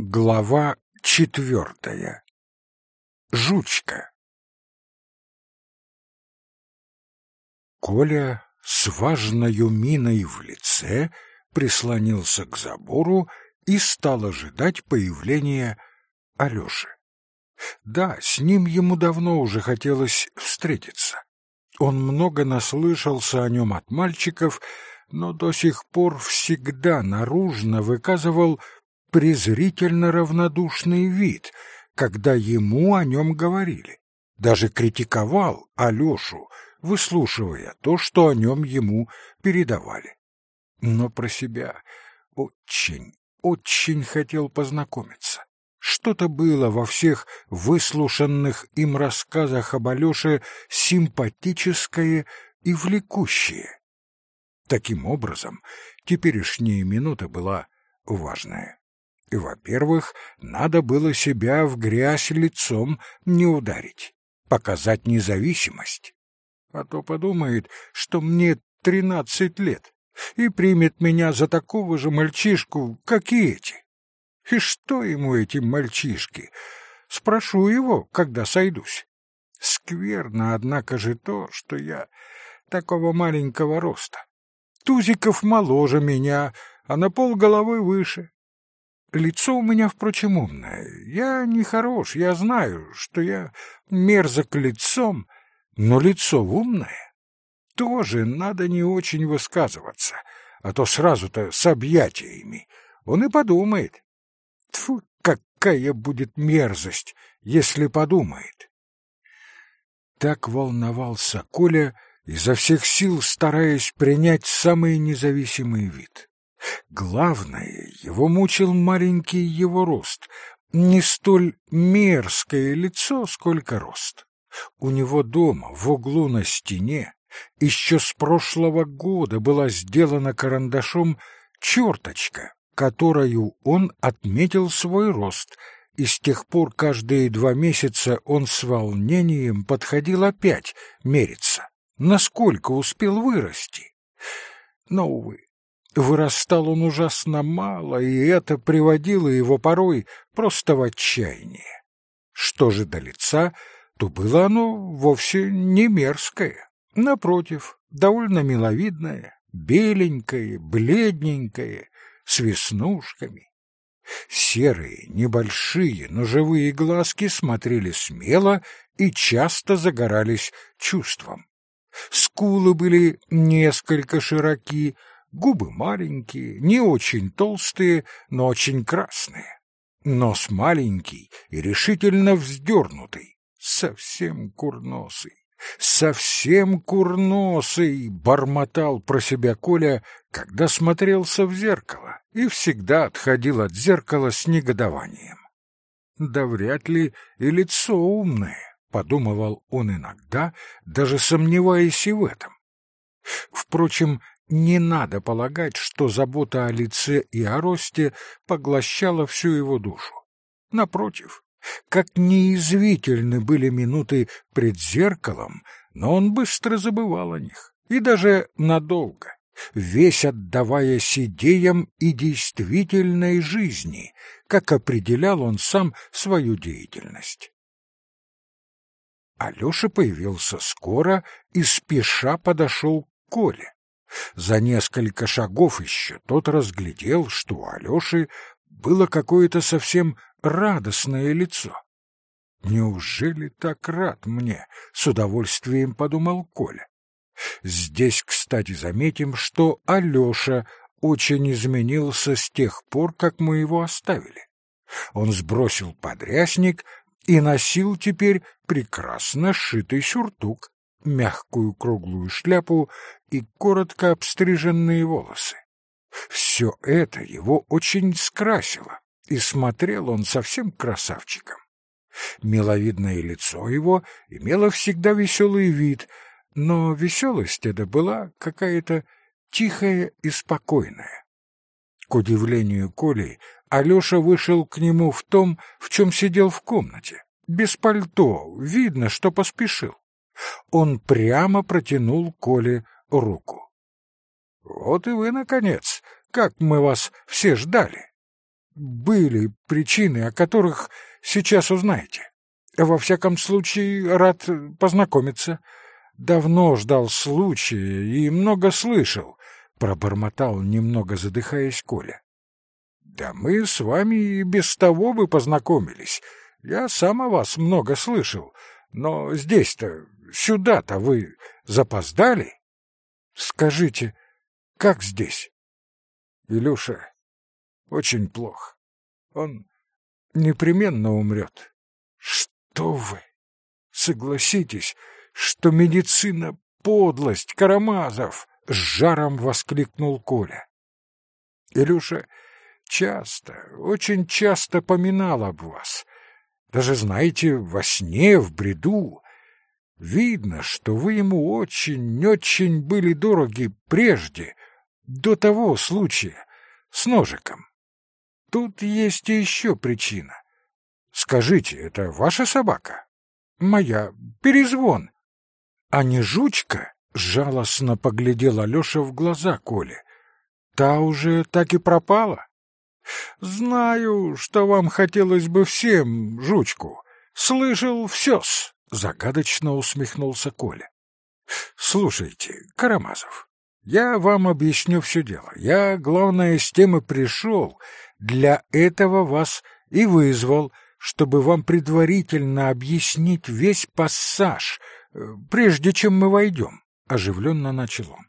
Глава четвертая. Жучка. Коля с важною миной в лице прислонился к забору и стал ожидать появления Алёши. Да, с ним ему давно уже хотелось встретиться. Он много наслышался о нем от мальчиков, но до сих пор всегда наружно выказывал презрительно равнодушный вид, когда ему о нем говорили. Даже критиковал Алешу, выслушивая то, что о нем ему передавали. Но про себя очень, очень хотел познакомиться. Что-то было во всех выслушанных им рассказах об Алёше симпатическое и влекущее. Таким образом, теперешняя минута была важная. Во-первых, надо было себя в грязь лицом не ударить, показать независимость. А то подумает, что мне тринадцать лет, и примет меня за такого же мальчишку, как и эти. И что ему эти мальчишки? Спрошу его, когда сойдусь. Скверно, однако же, то, что я такого маленького роста. Тузиков моложе меня, а на пол головы выше. Лицо у меня, впрочем, умное. Я не хорош, я знаю, что я мерзок лицом, но лицо умное. Тоже надо не очень высказываться, а то сразу-то с объятиями. Он и подумает. Тьфу, какая будет мерзость, если подумает. Так волновался Коля, изо всех сил стараясь принять самый независимый вид. Главное, его мучил маленький его рост, не столь мерзкое лицо, сколько рост. У него дома, в углу на стене, еще с прошлого года была сделана карандашом черточка, которую он отметил свой рост, и с тех пор каждые два месяца он с волнением подходил опять мериться, насколько успел вырасти. Но, увы, Вырастал он ужасно мало, и это приводило его порой просто в отчаяние. Что же до лица, то было оно вовсе не мерзкое. Напротив, довольно миловидное, беленькое, бледненькое, с веснушками. Серые, небольшие, но живые глазки смотрели смело и часто загорались чувством. Скулы были несколько широки, Губы маленькие, не очень толстые, но очень красные. Нос маленький и решительно вздернутый, совсем курносый. Совсем курносый, бормотал про себя Коля, когда смотрелся в зеркало, и всегда отходил от зеркала с негодованием. Да вряд ли и лицо умное, подумывал он иногда, даже сомневаясь и в этом. Впрочем, не надо полагать, что забота о лице и о росте поглощала всю его душу. Напротив, как неизвительны были минуты пред зеркалом, но он быстро забывал о них, и даже надолго, весь отдаваясь идеям и действительной жизни, как определял он сам свою деятельность. Алёша появился скоро и спеша подошел к Коле. За несколько шагов еще тот разглядел, что у Алёши было какое-то совсем радостное лицо. «Неужели так рад мне?» — с удовольствием подумал Коля. Здесь, кстати, заметим, что Алёша очень изменился с тех пор, как мы его оставили. Он сбросил подрясник и носил теперь прекрасно сшитый сюртук, мягкую круглую шляпу и коротко обстриженные волосы. Все это его очень скрасило, и смотрел он совсем красавчиком. Миловидное лицо его имело всегда веселый вид, но веселость эта была какая-то тихая и спокойная. К удивлению Коли, Алеша вышел к нему в том, в чем сидел в комнате. Без пальто, видно, что поспешил. Он прямо протянул Коле руку. — Вот и вы, наконец! Как мы вас все ждали! были причины, о которых сейчас узнаете. Во всяком случае, рад познакомиться. Давно ждал случая и много слышал, — пробормотал, немного задыхаясь Коля. Да мы с вами и без того бы познакомились. Я сам о вас много слышал. Но здесь-то, сюда-то вы запоздали? Скажите, как здесь? Илюша, очень плохо. Он непременно умрет. Что вы? Согласитесь, что медицина — подлость, Карамазов! — с жаром воскликнул Коля. Илюша часто, очень часто поминал об вас. Даже, знаете, во сне, в бреду. Видно, что вы ему очень-очень были дороги прежде, до того случая, с ножиком. Тут есть еще причина. Скажите, это ваша собака? Моя. Перезвон. А не жучка? Жалостно поглядел Алеша в глаза Коле. Та уже так и пропала? Знаю, что вам хотелось бы всем жучку. Слышал все-с, загадочно усмехнулся Коля. Слушайте, Карамазов, я вам объясню все дело. Я, главное, с тем и пришел, для этого вас и вызвал, чтобы вам предварительно объяснить весь пассаж, э, прежде чем мы войдем, — оживленно начал он.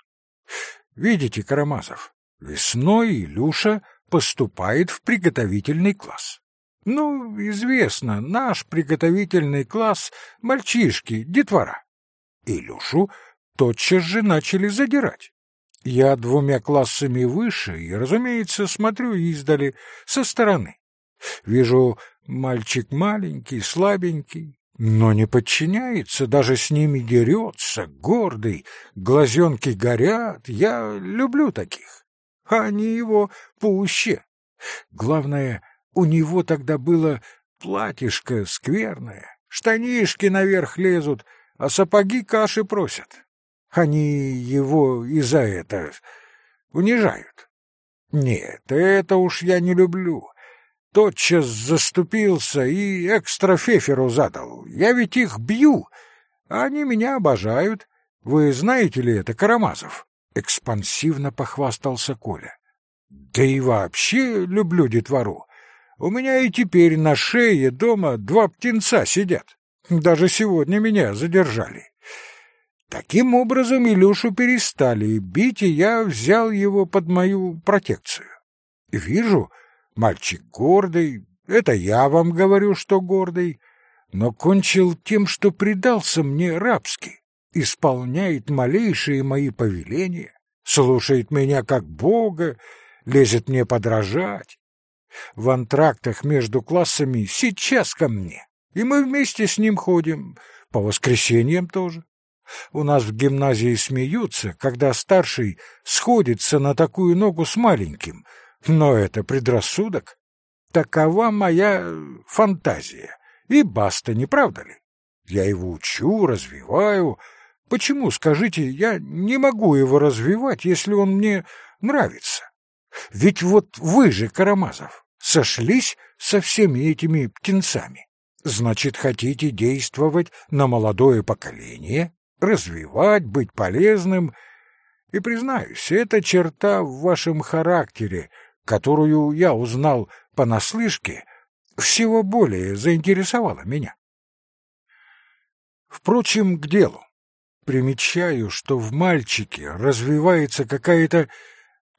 Видите, Карамазов, весной Илюша поступает в приготовительный класс. Ну, известно, наш приготовительный класс — мальчишки, детвора. Илюшу тотчас же начали задирать. Я двумя классами выше и, разумеется, смотрю издали, со стороны. Вижу, мальчик маленький, слабенький, но не подчиняется, даже с ними дерется, гордый, глазенки горят, я люблю таких а они его пуще. Главное, у него тогда было платьишко скверное, штанишки наверх лезут, а сапоги каши просят. Они его и за это унижают. Нет, это уж я не люблю. Тотчас заступился и экстрафеферу задал. Я ведь их бью, а они меня обожают. Вы знаете ли это, Карамазов? экспансивно похвастался Коля. Да и вообще люблю детвору. У меня и теперь на шее дома два птенца сидят. Даже сегодня меня задержали. Таким образом Илюшу перестали бить, и я взял его под мою протекцию. Вижу, мальчик гордый, это я вам говорю, что гордый, но кончил тем, что предался мне рабски исполняет малейшие мои повеления, слушает меня как Бога, лезет мне подражать. В антрактах между классами сейчас ко мне, и мы вместе с ним ходим, по воскресеньям тоже. У нас в гимназии смеются, когда старший сходится на такую ногу с маленьким, но это предрассудок. Такова моя фантазия, и баста, не правда ли? Я его учу, развиваю, Почему, скажите, я не могу его развивать, если он мне нравится? Ведь вот вы же, Карамазов, сошлись со всеми этими птенцами. Значит, хотите действовать на молодое поколение, развивать, быть полезным. И, признаюсь, эта черта в вашем характере, которую я узнал понаслышке, всего более заинтересовала меня. Впрочем, к делу примечаю, что в мальчике развивается какая-то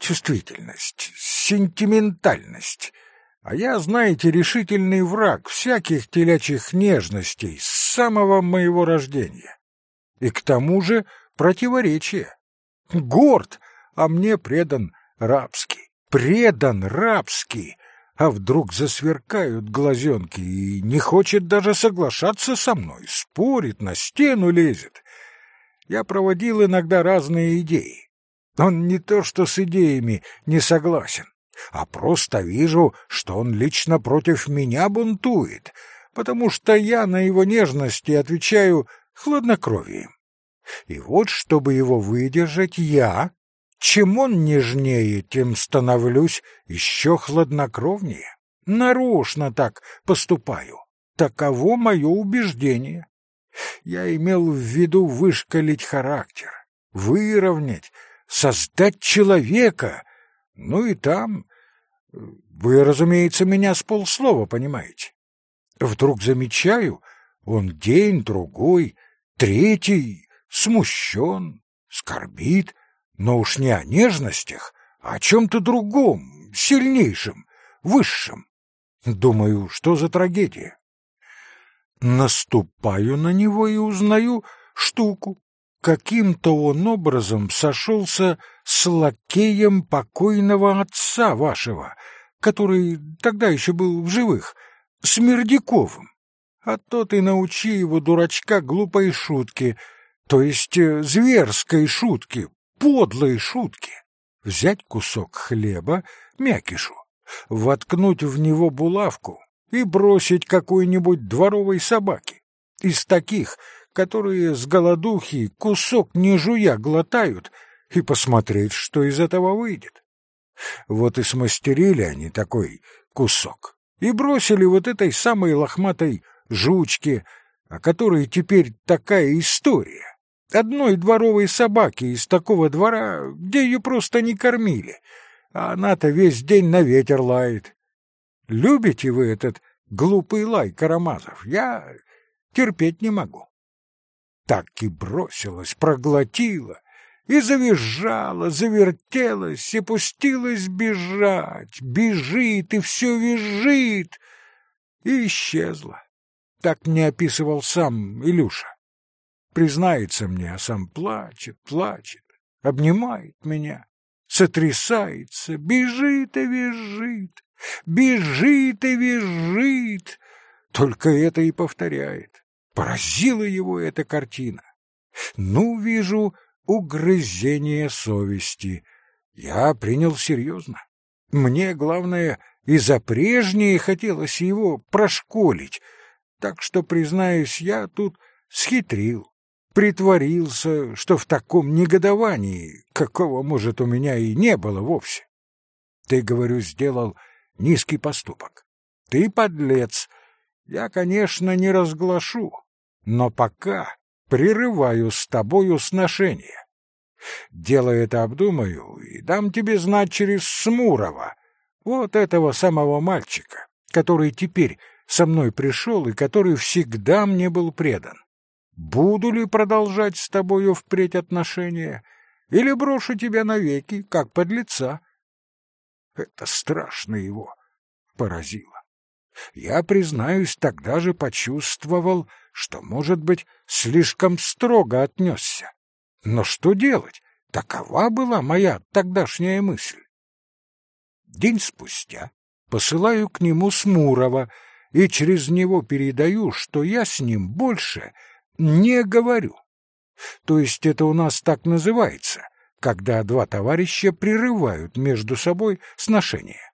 чувствительность, сентиментальность. А я, знаете, решительный враг всяких телячьих нежностей с самого моего рождения. И к тому же противоречие. Горд, а мне предан рабский, предан рабский, а вдруг засверкают глазенки и не хочет даже соглашаться со мной, спорит, на стену лезет я проводил иногда разные идеи. Он не то что с идеями не согласен, а просто вижу, что он лично против меня бунтует, потому что я на его нежности отвечаю хладнокровием. И вот, чтобы его выдержать, я, чем он нежнее, тем становлюсь еще хладнокровнее. нарочно так поступаю. Таково мое убеждение. Я имел в виду вышкалить характер, выровнять, создать человека. Ну и там... Вы, разумеется, меня с полслова понимаете. Вдруг замечаю, он день, другой, третий, смущен, скорбит, но уж не о нежностях, а о чем-то другом, сильнейшем, высшем. Думаю, что за трагедия? Наступаю на него и узнаю штуку. Каким-то он образом сошелся с лакеем покойного отца вашего, который тогда еще был в живых, Смердяковым. А тот и научи его, дурачка, глупой шутки, то есть э, зверской шутки, подлой шутки. Взять кусок хлеба, мякишу, воткнуть в него булавку и бросить какой-нибудь дворовой собаке. Из таких, которые с голодухи кусок не жуя глотают, и посмотреть, что из этого выйдет. Вот и смастерили они такой кусок и бросили вот этой самой лохматой жучке, о которой теперь такая история. Одной дворовой собаки из такого двора, где ее просто не кормили, а она-то весь день на ветер лает. Любите вы этот глупый лай Карамазов? Я терпеть не могу так и бросилась, проглотила и завизжала, завертелась и пустилась бежать. Бежит и все визжит. И исчезла. Так мне описывал сам Илюша. Признается мне, а сам плачет, плачет, обнимает меня, сотрясается, бежит и визжит, бежит и визжит. Только это и повторяет. Поразила его эта картина. Ну, вижу, угрызение совести. Я принял серьезно. Мне, главное, и за прежнее хотелось его прошколить, так что, признаюсь, я тут схитрил, притворился, что в таком негодовании, какого, может, у меня и не было вовсе. Ты, говорю, сделал низкий поступок. Ты подлец, я, конечно, не разглашу, но пока прерываю с тобою сношение. Дело это обдумаю и дам тебе знать через Смурова, вот этого самого мальчика, который теперь со мной пришел и который всегда мне был предан. Буду ли продолжать с тобою впредь отношения или брошу тебя навеки, как подлеца? Это страшно его поразило. Я, признаюсь, тогда же почувствовал, что, может быть, слишком строго отнесся. Но что делать? Такова была моя тогдашняя мысль. День спустя посылаю к нему Смурова и через него передаю, что я с ним больше не говорю. То есть это у нас так называется, когда два товарища прерывают между собой сношения.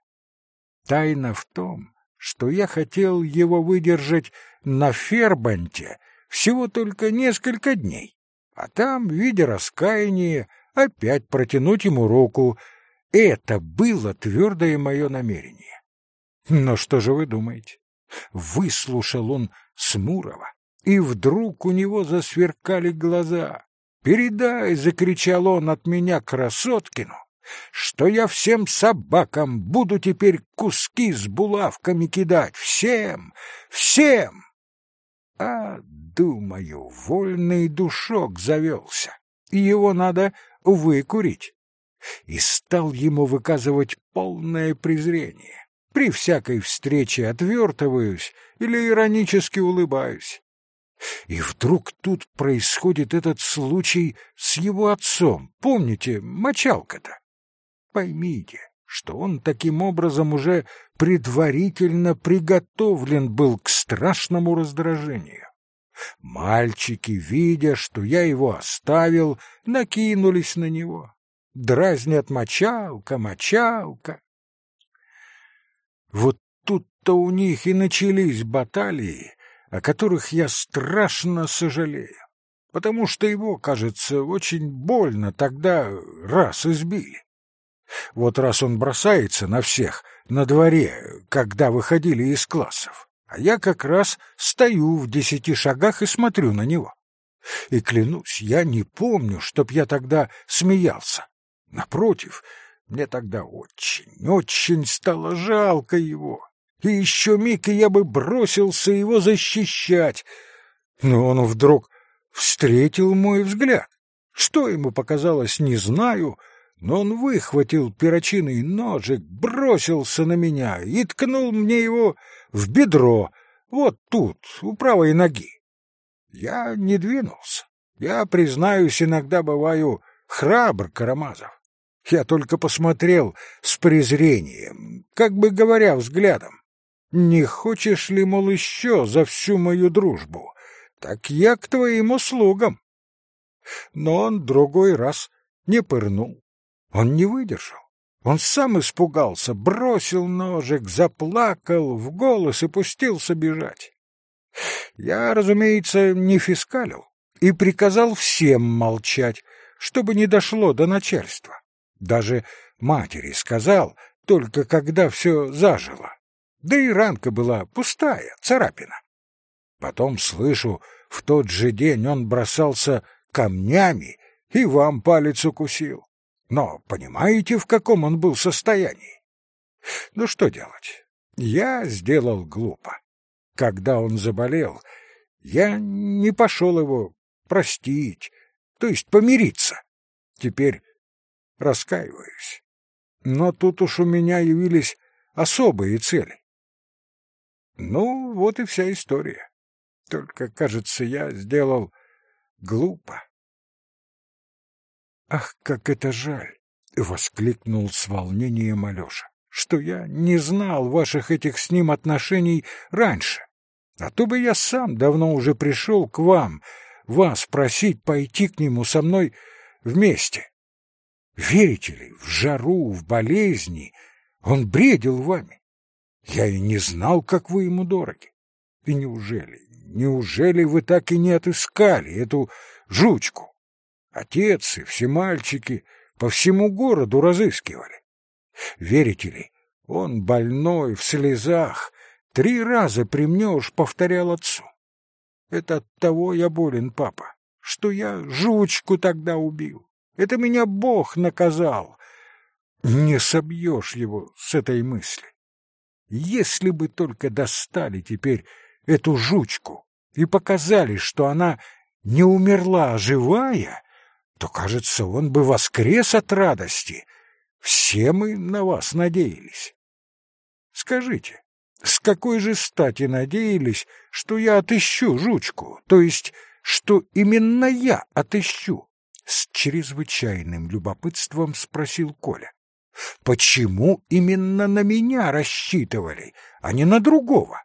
Тайна в том, что я хотел его выдержать на Фербанте всего только несколько дней, а там, видя раскаяние, опять протянуть ему руку. Это было твердое мое намерение. Но что же вы думаете? Выслушал он Смурова, и вдруг у него засверкали глаза. «Передай!» — закричал он от меня Красоткину, что я всем собакам буду теперь куски с булавками кидать. Всем! Всем! А, думаю, вольный душок завелся, и его надо выкурить. И стал ему выказывать полное презрение. При всякой встрече отвертываюсь или иронически улыбаюсь. И вдруг тут происходит этот случай с его отцом. Помните, мочалка-то? Поймите, что он таким образом уже предварительно приготовлен был к страшному раздражению. Мальчики, видя, что я его оставил, накинулись на него. Дразнят мочалка, мочалка. Вот тут-то у них и начались баталии, о которых я страшно сожалею, потому что его, кажется, очень больно тогда раз избили. Вот раз он бросается на всех на дворе, когда выходили из классов, а я как раз стою в десяти шагах и смотрю на него. И клянусь, я не помню, чтоб я тогда смеялся. Напротив, мне тогда очень, очень стало жалко его. И еще миг, и я бы бросился его защищать. Но он вдруг встретил мой взгляд. Что ему показалось, не знаю, но он выхватил перочинный ножик, бросился на меня и ткнул мне его в бедро, вот тут, у правой ноги. Я не двинулся. Я, признаюсь, иногда бываю храбр, Карамазов. Я только посмотрел с презрением, как бы говоря взглядом. Не хочешь ли, мол, еще за всю мою дружбу? Так я к твоим услугам. Но он другой раз не пырнул. Он не выдержал. Он сам испугался, бросил ножик, заплакал в голос и пустился бежать. Я, разумеется, не фискалил и приказал всем молчать, чтобы не дошло до начальства. Даже матери сказал, только когда все зажило. Да и ранка была пустая, царапина. Потом слышу, в тот же день он бросался камнями и вам палец укусил. Но понимаете, в каком он был состоянии? Ну что делать? Я сделал глупо. Когда он заболел, я не пошел его простить, то есть помириться. Теперь раскаиваюсь. Но тут уж у меня явились особые цели. Ну, вот и вся история. Только, кажется, я сделал глупо. «Ах, как это жаль!» — воскликнул с волнением Алеша, «что я не знал ваших этих с ним отношений раньше. А то бы я сам давно уже пришел к вам, вас просить пойти к нему со мной вместе. Верите ли, в жару, в болезни он бредил вами. Я и не знал, как вы ему дороги. И неужели, неужели вы так и не отыскали эту жучку? Отец и все мальчики по всему городу разыскивали. Верите ли, он больной, в слезах, три раза при мне уж повторял отцу. Это от того я болен, папа, что я жучку тогда убил. Это меня Бог наказал. Не собьешь его с этой мысли. Если бы только достали теперь эту жучку и показали, что она не умерла, а живая, то, кажется, он бы воскрес от радости. Все мы на вас надеялись. Скажите, с какой же стати надеялись, что я отыщу жучку, то есть, что именно я отыщу? С чрезвычайным любопытством спросил Коля. Почему именно на меня рассчитывали, а не на другого?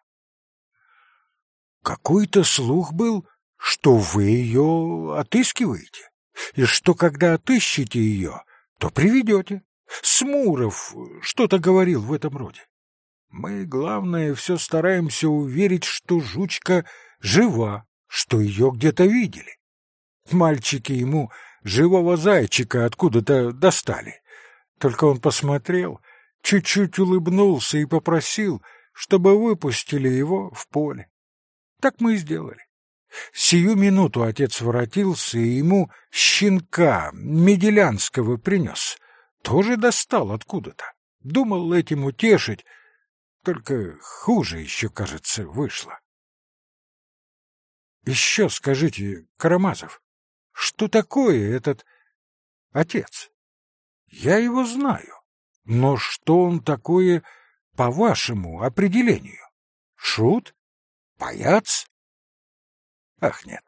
Какой-то слух был, что вы ее отыскиваете и что, когда отыщете ее, то приведете. Смуров что-то говорил в этом роде. Мы, главное, все стараемся уверить, что жучка жива, что ее где-то видели. Мальчики ему живого зайчика откуда-то достали. Только он посмотрел, чуть-чуть улыбнулся и попросил, чтобы выпустили его в поле. Так мы и сделали. Сию минуту отец воротился и ему щенка меделянского принес. Тоже достал откуда-то. Думал этим утешить, только хуже еще, кажется, вышло. Еще скажите, Карамазов, что такое этот отец? Я его знаю, но что он такое по вашему определению? Шут? Паяц? Ах, нет.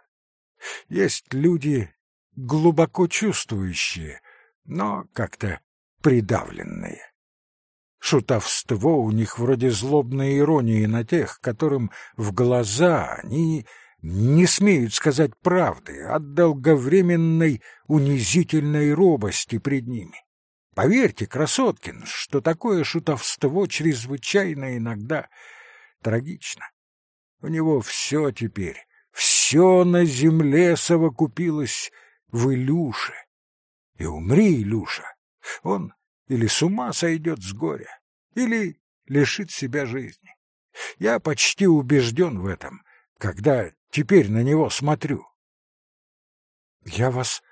Есть люди глубоко чувствующие, но как-то придавленные. Шутовство у них вроде злобной иронии на тех, которым в глаза они не смеют сказать правды от долговременной унизительной робости пред ними. Поверьте, Красоткин, что такое шутовство чрезвычайно иногда трагично. У него все теперь все на земле совокупилось в Илюше. И умри, Илюша, он или с ума сойдет с горя, или лишит себя жизни. Я почти убежден в этом, когда теперь на него смотрю. Я вас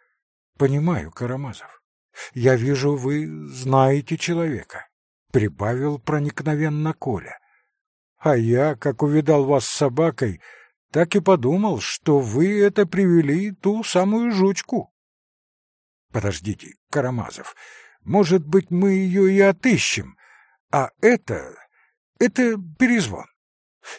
понимаю, Карамазов. Я вижу, вы знаете человека, прибавил проникновенно Коля. А я, как увидал вас с собакой, так и подумал, что вы это привели ту самую жучку. Подождите, Карамазов, может быть, мы ее и отыщем, а это... это перезвон.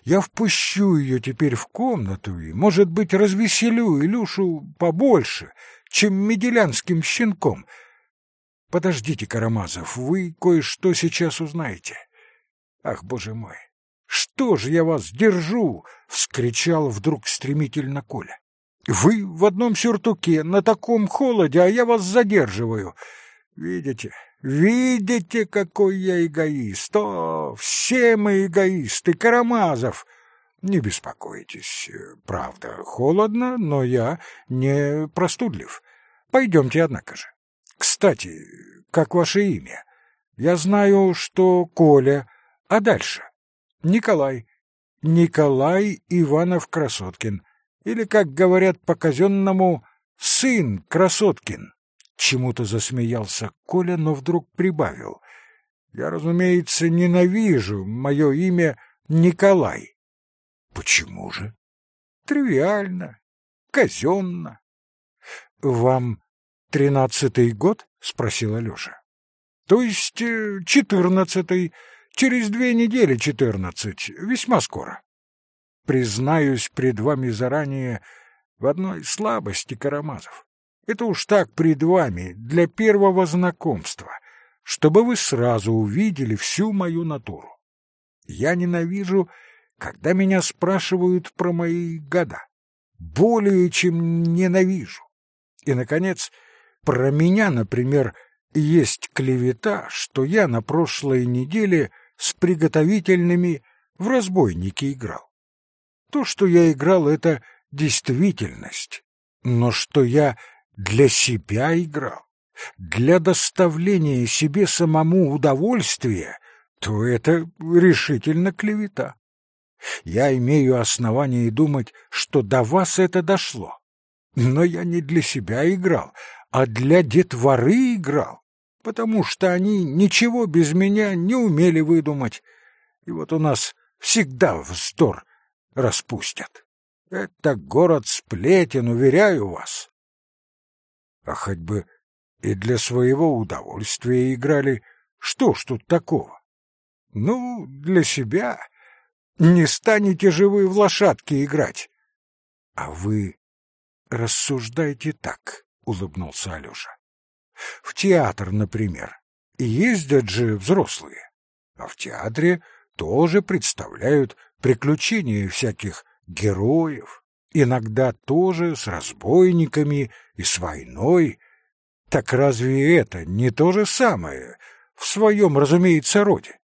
Я впущу ее теперь в комнату и, может быть, развеселю Илюшу побольше, чем меделянским щенком. Подождите, Карамазов, вы кое-что сейчас узнаете. Ах, боже мой, что же я вас держу? — вскричал вдруг стремительно Коля. Вы в одном сюртуке, на таком холоде, а я вас задерживаю. Видите, видите, какой я эгоист. О, все мы эгоисты, Карамазов. Не беспокойтесь, правда, холодно, но я не простудлив. Пойдемте, однако же. Кстати, как ваше имя? Я знаю, что Коля, а дальше? Николай. Николай Иванов-Красоткин. Или, как говорят по-казенному, сын Красоткин. Чему-то засмеялся Коля, но вдруг прибавил. Я, разумеется, ненавижу мое имя Николай. Почему же? Тривиально, казенно. Вам тринадцатый год? — спросил Алеша. — То есть э, четырнадцатый, через две недели четырнадцать, весьма скоро. Признаюсь пред вами заранее в одной слабости Карамазов. Это уж так пред вами, для первого знакомства, чтобы вы сразу увидели всю мою натуру. Я ненавижу, когда меня спрашивают про мои года. Более чем ненавижу. И, наконец, про меня, например, есть клевета, что я на прошлой неделе с приготовительными в разбойники играл. То, что я играл, это действительность. Но что я для себя играл, для доставления себе самому удовольствия, то это решительно клевета. Я имею основание думать, что до вас это дошло. Но я не для себя играл, а для детворы играл, потому что они ничего без меня не умели выдумать. И вот у нас всегда вздор распустят. Это город сплетен, уверяю вас. А хоть бы и для своего удовольствия играли, что ж тут такого? Ну, для себя. Не станете же вы в лошадки играть. А вы рассуждайте так, улыбнулся Алёша. В театр, например, ездят же взрослые, а в театре тоже представляют приключения всяких героев, иногда тоже с разбойниками и с войной. Так разве это не то же самое в своем, разумеется, роде?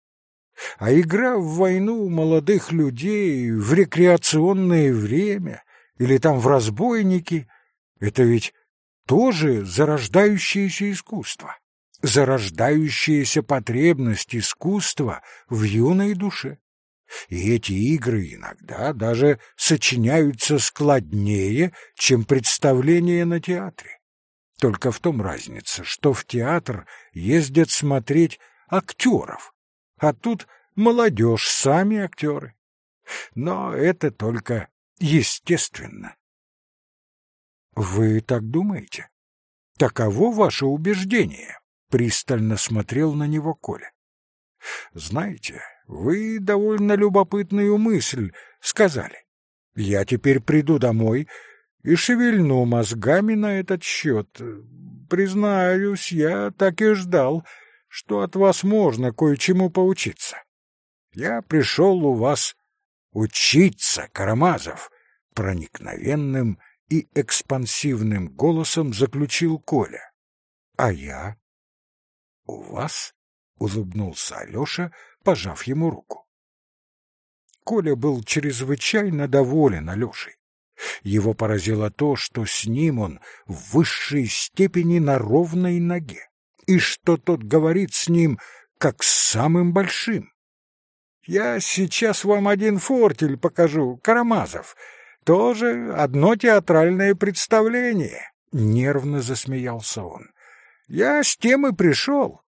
А игра в войну молодых людей в рекреационное время или там в разбойники — это ведь тоже зарождающееся искусство, зарождающаяся потребность искусства в юной душе. И эти игры иногда даже сочиняются складнее, чем представления на театре. Только в том разница, что в театр ездят смотреть актеров, а тут молодежь, сами актеры. Но это только естественно. Вы так думаете? Таково ваше убеждение? Пристально смотрел на него Коля. Знаете, вы довольно любопытную мысль сказали. Я теперь приду домой и шевельну мозгами на этот счет. Признаюсь, я так и ждал, что от вас можно кое-чему поучиться. Я пришел у вас учиться, Карамазов, проникновенным и экспансивным голосом заключил Коля. А я? У вас? улыбнулся Алёша, пожав ему руку. Коля был чрезвычайно доволен Алёшей. Его поразило то, что с ним он в высшей степени на ровной ноге, и что тот говорит с ним, как с самым большим. Я сейчас вам один фортель покажу, Карамазов. Тоже одно театральное представление. Нервно засмеялся он. Я с тем и пришел.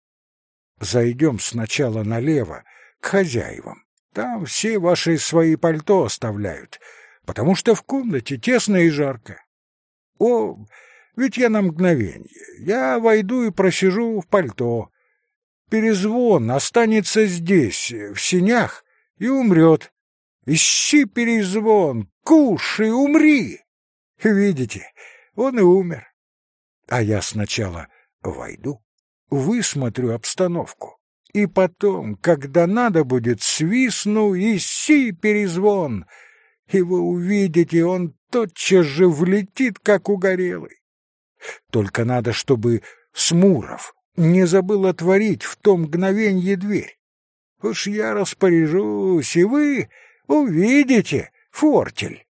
Зайдем сначала налево, к хозяевам. Там все ваши свои пальто оставляют, потому что в комнате тесно и жарко. О, ведь я на мгновение. Я войду и просижу в пальто. Перезвон останется здесь, в синях, и умрет. Ищи перезвон, кушай, умри. Видите, он и умер. А я сначала войду, высмотрю обстановку. И потом, когда надо будет, свистну и си перезвон. И вы увидите, он тотчас же влетит, как угорелый. Только надо, чтобы Смуров не забыл отворить в том мгновенье дверь. Уж я распоряжусь, и вы увидите, фортель.